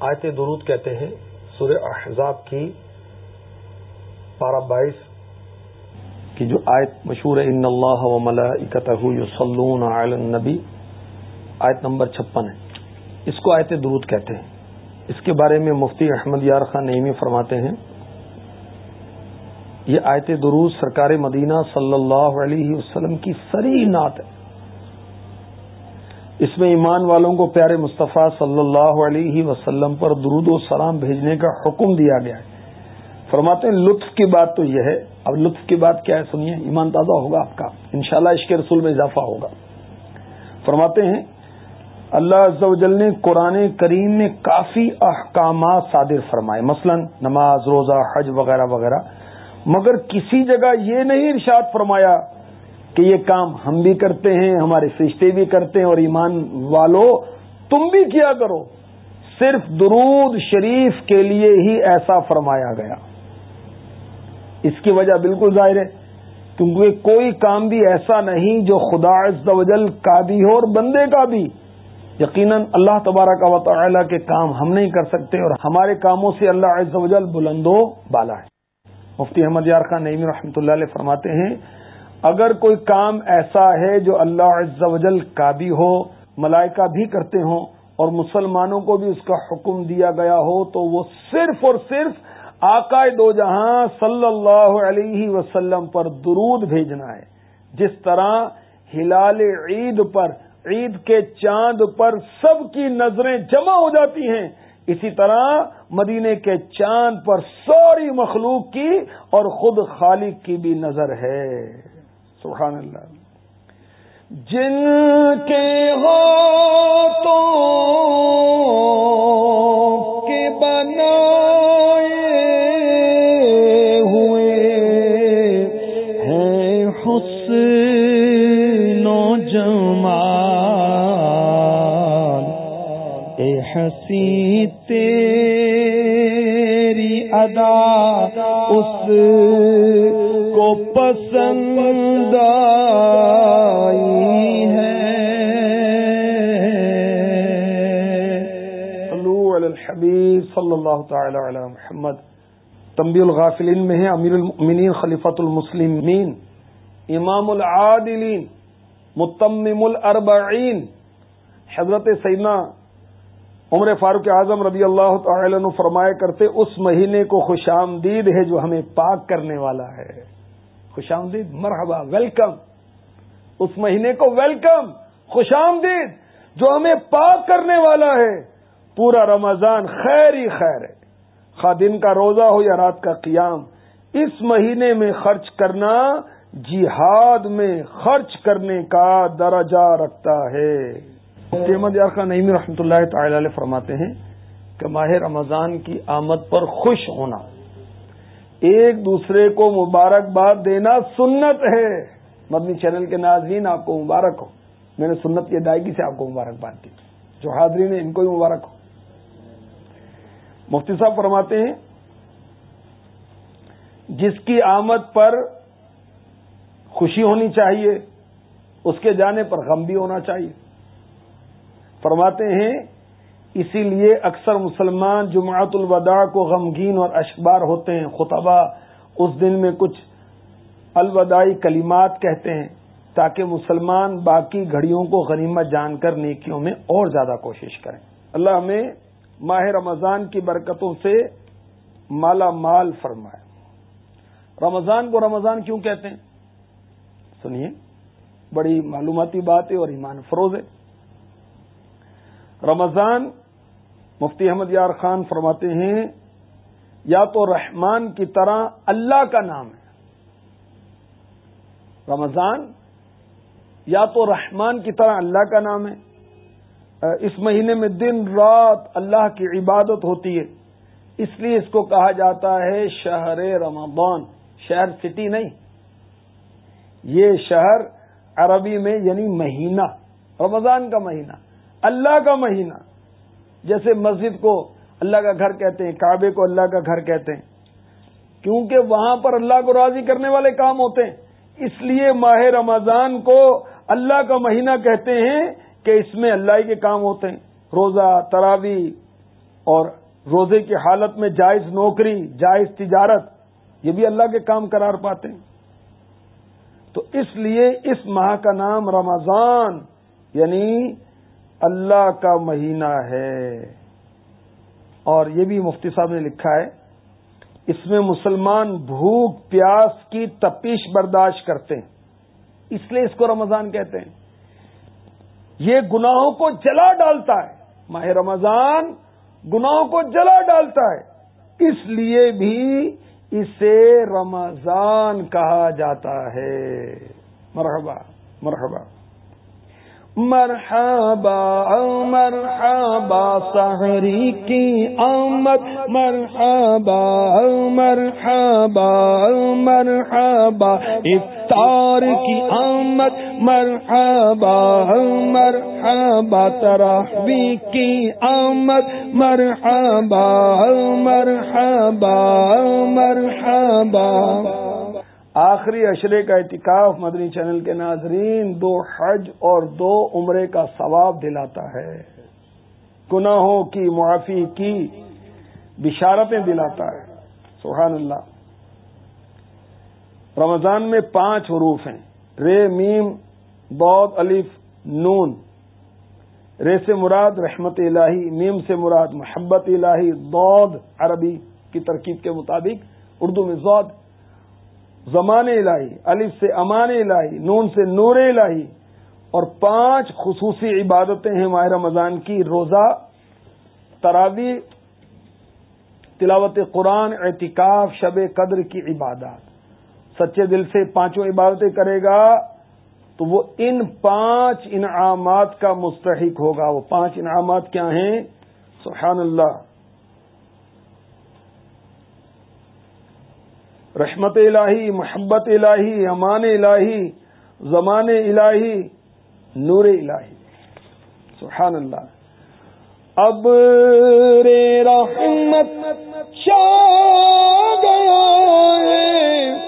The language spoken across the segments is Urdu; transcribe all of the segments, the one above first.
آیت درود کہتے ہیں، سورہ احزاب کی پارہ بائیس۔ کی جو آیت مشہور ہے، ان اللہ و ملائکتہ یصلون علی النبی، آیت نمبر چھپن ہے۔ اس کو آیت درود کہتے ہیں۔ اس کے بارے میں مفتی احمد یار خان نعیمی فرماتے ہیں، یہ آیت درود سرکار مدینہ صلی اللہ علیہ وسلم کی سری نعت ہے۔ اس میں ایمان والوں کو پیارے مصطفیٰ صلی اللہ علیہ وسلم پر درود و سلام بھیجنے کا حکم دیا گیا ہے۔ فرماتے ہیں، لطف کی بات تو یہ ہے۔ اب لطف کی بات کیا ہے؟ سنیے، ایمان تازہ ہوگا آپ کا۔ انشاءاللہ عشق رسول میں اضافہ ہوگا۔ فرماتے ہیں، اللہ عز و جل نے قرآن کریم میں کافی احکامات صادر فرمائے۔ مثلا نماز، روزہ، حج وغیرہ وغیرہ۔ مگر کسی جگہ یہ نہیں ارشاد فرمایا کہ یہ کام ہم بھی کرتے ہیں، ہمارے فرشتے بھی کرتے ہیں اور ایمان والو، تم بھی کیا کرو۔ صرف درود شریف کے لیے ہی ایسا فرمایا گیا۔ اس کی وجہ بالکل ظاہر ہے، کیونکہ کوئی کام بھی ایسا نہیں جو خدا عز و جل کا بھی ہو اور بندے کا بھی۔ یقیناً اللہ تبارہ کا وطلہ کے کام ہم نہیں کر سکتے اور ہمارے کاموں سے اللہ عز و جل بالا ہے۔ مفتی احمد یار خان نعیم رحمۃ اللہ علیہ فرماتے ہیں اگر کوئی کام ایسا ہے جو اللہ عز و جل کا بھی ہو، ملائکہ بھی کرتے ہوں اور مسلمانوں کو بھی اس کا حکم دیا گیا ہو، تو وہ صرف اور صرف آقائے دو جہاں صلی اللہ علیہ وسلم پر درود بھیجنا ہے۔ جس طرح ہلال عید پر، عید کے چاند پر سب کی نظریں جمع ہو جاتی ہیں، اسی طرح مدینے کے چاند پر ساری مخلوق کی اور خود خالق کی بھی نظر ہے۔ سبحان اللہ۔ جن کے ہو تو کے بنائے ہوئے ہیں حسن و جمال۔ اے حسی تیری ادا، اس کو پسند الحبیب صلی اللہ تعالی علی محمد تنبی الغافلین میں ہے، امیر المؤمنین، خلیفۃ المسلمین، امام العادلین، متمم الاربعین۔ حضرت سیدنا عمر فاروق اعظم رضی اللہ تعالی عنہ فرمایا کرتے، اس مہینے کو خوش آمدید ہے جو ہمیں پاک کرنے والا ہے۔ خوش آمدید، مرحبا، ویلکم۔ اس مہینے کو ویلکم، خوش آمدید، جو ہمیں پاک کرنے والا ہے۔ پورا رمضان خیر ہی خیر ہے۔ خواہ دن کا روزہ ہو یا رات کا قیام، اس مہینے میں خرچ کرنا جہاد میں خرچ کرنے کا درجہ رکھتا ہے۔ احمد یار خان نعیم رحمۃ اللہ تعالی علیہ فرماتے ہیں کہ ماہ رمضان کی آمد پر خوش ہونا، ایک دوسرے کو مبارکباد دینا سنت ہے۔ مدنی چینل کے ناظرین، آپ کو مبارک ہو۔ میں نے سنت کی ادائیگی سے آپ کو مبارکباد دی۔ جو حاضرین ہیں، ان کو بھی مبارک ہو۔ مفتی صاحب فرماتے ہیں، جس کی آمد پر خوشی ہونی چاہیے، اس کے جانے پر غم بھی ہونا چاہیے۔ فرماتے ہیں، اسی لیے اکثر مسلمان جماعت الوداع کو غمگین اور اشبار ہوتے ہیں۔ خطبہ اس دن میں کچھ الوداعی کلمات کہتے ہیں تاکہ مسلمان باقی گھڑیوں کو غنیمت جان کر نیکیوں میں اور زیادہ کوشش کریں۔ اللہ ہمیں ماہ رمضان کی برکتوں سے مالا مال فرمائے۔ رمضان کو رمضان کیوں کہتے ہیں؟ سنیے، بڑی معلوماتی بات ہے اور ایمان فروز ہے۔ رمضان، مفتی احمد یار خان فرماتے ہیں، یا تو رحمان کی طرح اللہ کا نام ہے۔ رمضان، یا تو رحمان کی طرح اللہ کا نام ہے۔ اس مہینے میں دن رات اللہ کی عبادت ہوتی ہے۔ اس لیے اس کو کہا جاتا ہے شہر رمضان، شہر سٹی نہیں۔ یہ شہر عربی میں یعنی مہینہ، رمضان کا مہینہ، اللہ کا مہینہ۔ جیسے مسجد کو اللہ کا گھر کہتے ہیں، کعبے کو اللہ کا گھر کہتے ہیں۔ کیونکہ وہاں پر اللہ کو راضی کرنے والے کام ہوتے ہیں۔ اس لیے ماہ رمضان کو اللہ کا مہینہ کہتے ہیں کہ اس میں اللہ کے کام ہوتے ہیں۔ روزہ، تراوی اور روزے کی حالت میں جائز نوکری، جائز تجارت، یہ بھی اللہ کے کام قرار پاتے ہیں۔ تو اس لیے اس ماہ کا نام رمضان یعنی اللہ کا مہینہ ہے۔ اور یہ بھی مفتی صاحب نے لکھا ہے، اس میں مسلمان بھوک، پیاس کی تپیش برداشت کرتے ہیں۔ اس لیے اس کو رمضان کہتے ہیں۔ یہ گناہوں کو جلا ڈالتا ہے۔ ماہ رمضان گناہوں کو جلا ڈالتا ہے۔ اس لیے بھی اسے رمضان کہا جاتا ہے۔ مرحبا مرحبا۔ مرحبا مرحبا، سحری کی آمد۔ مرحبا مرحبا مرحبا۔ افطار کی آمد، مرحبا مرحبا تراوی کی آمد، مرحبا مرحبا مرحبا۔ آخری اشرے کا اعتکاف مدنی چینل کے ناظرین، دو حج اور دو عمرے کا ثواب دلاتا ہے۔ گناہوں کی معافی کی بشارتیں دلاتا ہے۔ سبحان اللہ۔ رمضان میں پانچ حروف ہیں۔ رے، میم بود الف، نون۔ رے سے مراد رحمت الہی، میم سے مراد محبت الہی دود عربی کی ترکیب کے مطابق اردو میں زود زمان الہی، الف سے امان الہی، نون سے نور الہی۔ اور پانچ خصوصی عبادتیں ہیں ماہ رمضان کی۔ روزہ تراوی تلاوت قرآن، اعتکاف، شب قدر کی عبادات۔ سچے دل سے پانچوں عبادتیں کرے گا، تو وہ ان پانچ انعامات کا مستحق ہوگا۔ وہ پانچ انعامات کیا ہیں؟ سبحان اللہ رحمت الہی، محبت الہی، امان الہی، زمان الہی، نور الہی۔ سبحان اللہ اب رے رحمت گیا ہے۔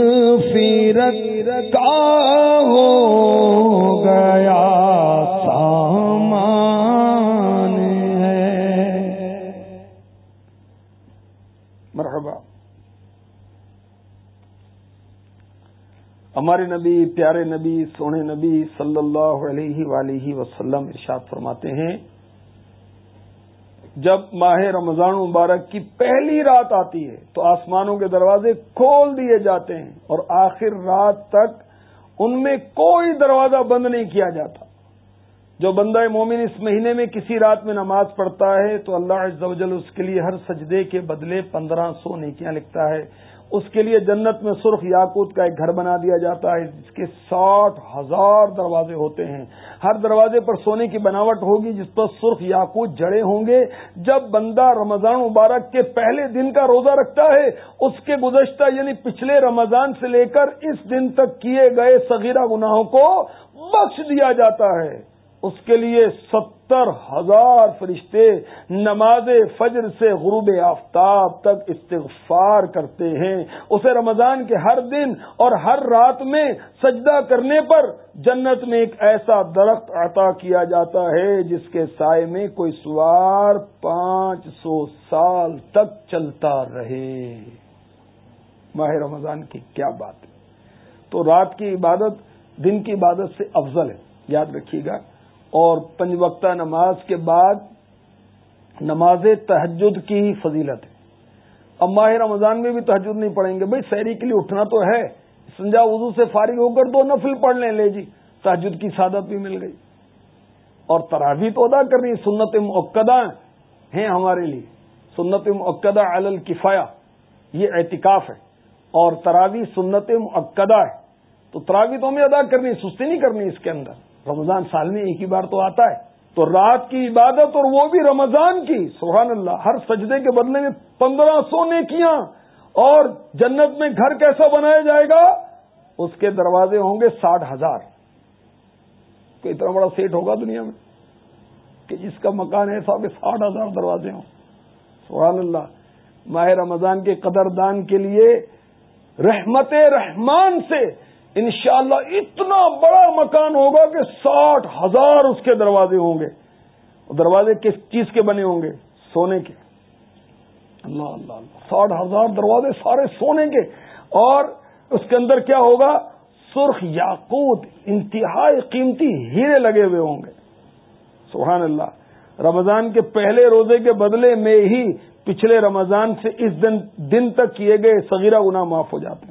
ہمارے نبی، پیارے نبی، سونے نبی صلی اللہ علیہ ولیہ وسلم ارشاد فرماتے ہیں، جب ماہ رمضان مبارک کی پہلی رات آتی ہے تو آسمانوں کے دروازے کھول دیے جاتے ہیں اور آخر رات تک ان میں کوئی دروازہ بند نہیں کیا جاتا۔ جو بندہ مومن اس مہینے میں کسی رات میں نماز پڑھتا ہے تو اللہ عز و جل اس کے لیے ہر سجدے کے بدلے پندرہ سو نیکیاں لکھتا ہے۔ اس کے لیے جنت میں سرخ یاقوت کا ایک گھر بنا دیا جاتا ہے، جس کے ساٹھ ہزار دروازے ہوتے ہیں۔ ہر دروازے پر سونے کی بناوٹ ہوگی، جس پر سرخ یاقوت جڑے ہوں گے۔ جب بندہ رمضان مبارک کے پہلے دن کا روزہ رکھتا ہے، اس کے گزشتہ یعنی پچھلے رمضان سے لے کر اس دن تک کیے گئے صغیرہ گناہوں کو بخش دیا جاتا ہے۔ اس کے لیے ستر ہزار فرشتے نماز فجر سے غروب آفتاب تک استغفار کرتے ہیں۔ اسے رمضان کے ہر دن اور ہر رات میں سجدہ کرنے پر جنت میں ایک ایسا درخت عطا کیا جاتا ہے جس کے سائے میں کوئی سوار پانچ سو سال تک چلتا رہے۔ ماہ رمضان کی کیا بات ہے۔ تو رات کی عبادت دن کی عبادت سے افضل ہے۔ یاد رکھیے گا۔ اور پنج وقتہ نماز کے بعد نماز تہجد کی فضیلت ہے۔ اب ماہ رمضان میں بھی تحجد نہیں پڑھیں گے۔ بھائی سیری کے لیے اٹھنا تو ہے۔ اس استنجا وضو سے فارغ ہو کر دو نفل پڑھ لیں۔ لے جی تحجد کی سعادت بھی مل گئی۔ اور تراوی تو ادا کرنی سنت مقدہ ہیں ہمارے لیے۔ سنت مقدہ الکفایا یہ اعتکاف ہے۔ اور تراوی سنت مقدہ ہے۔ تو تراوی تو ہمیں ادا کرنی سستی نہیں کرنی اس کے اندر۔ رمضان سال میں ایک ہی بار تو آتا ہے۔ تو رات کی عبادت اور وہ بھی رمضان کی، سبحان اللہ، ہر سجدے کے بدلے میں پندرہ سو نیکیاں۔ اور جنت میں گھر کیسا بنایا جائے گا؟ اس کے دروازے ہوں گے ساٹھ ہزار۔ کوئی اتنا بڑا سیٹ ہوگا دنیا میں کہ جس کا مکان ہے سو ساٹھ ہزار دروازے ہوں۔ سبحان اللہ، ماہ رمضان کے قدر دان کے لیے رحمت رحمان سے انشاءاللہ اتنا بڑا مکان ہوگا کہ ساٹھ ہزار اس کے دروازے ہوں گے۔ دروازے کس چیز کے بنے ہوں گے؟ سونے کے۔ اللہ اللہ اللہ۔ ساٹھ ہزار دروازے سارے سونے کے۔ اور اس کے اندر کیا ہوگا؟ سرخ یاقوت، انتہائی قیمتی ہیرے لگے ہوئے ہوں گے۔ سبحان اللہ۔ رمضان کے پہلے روزے کے بدلے میں ہی پچھلے رمضان سے اس دن دن تک کیے گئے صغیرہ گنا معاف ہو جاتے ہیں۔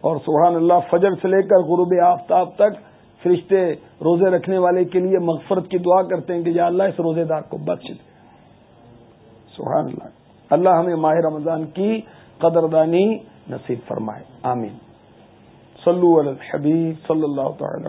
اور سبحان اللہ فجر سے لے کر غروب آفتاب تک فرشتے روزے رکھنے والے کے لیے مغفرت کی دعا کرتے ہیں کہ یا اللہ اس روزے دار کو بخش دے۔ سبحان اللہ۔ اللہ ہمیں ماہ رمضان کی قدردانی نصیب فرمائے۔ آمین۔ صلو علی الحبیب صلی اللہ تعالی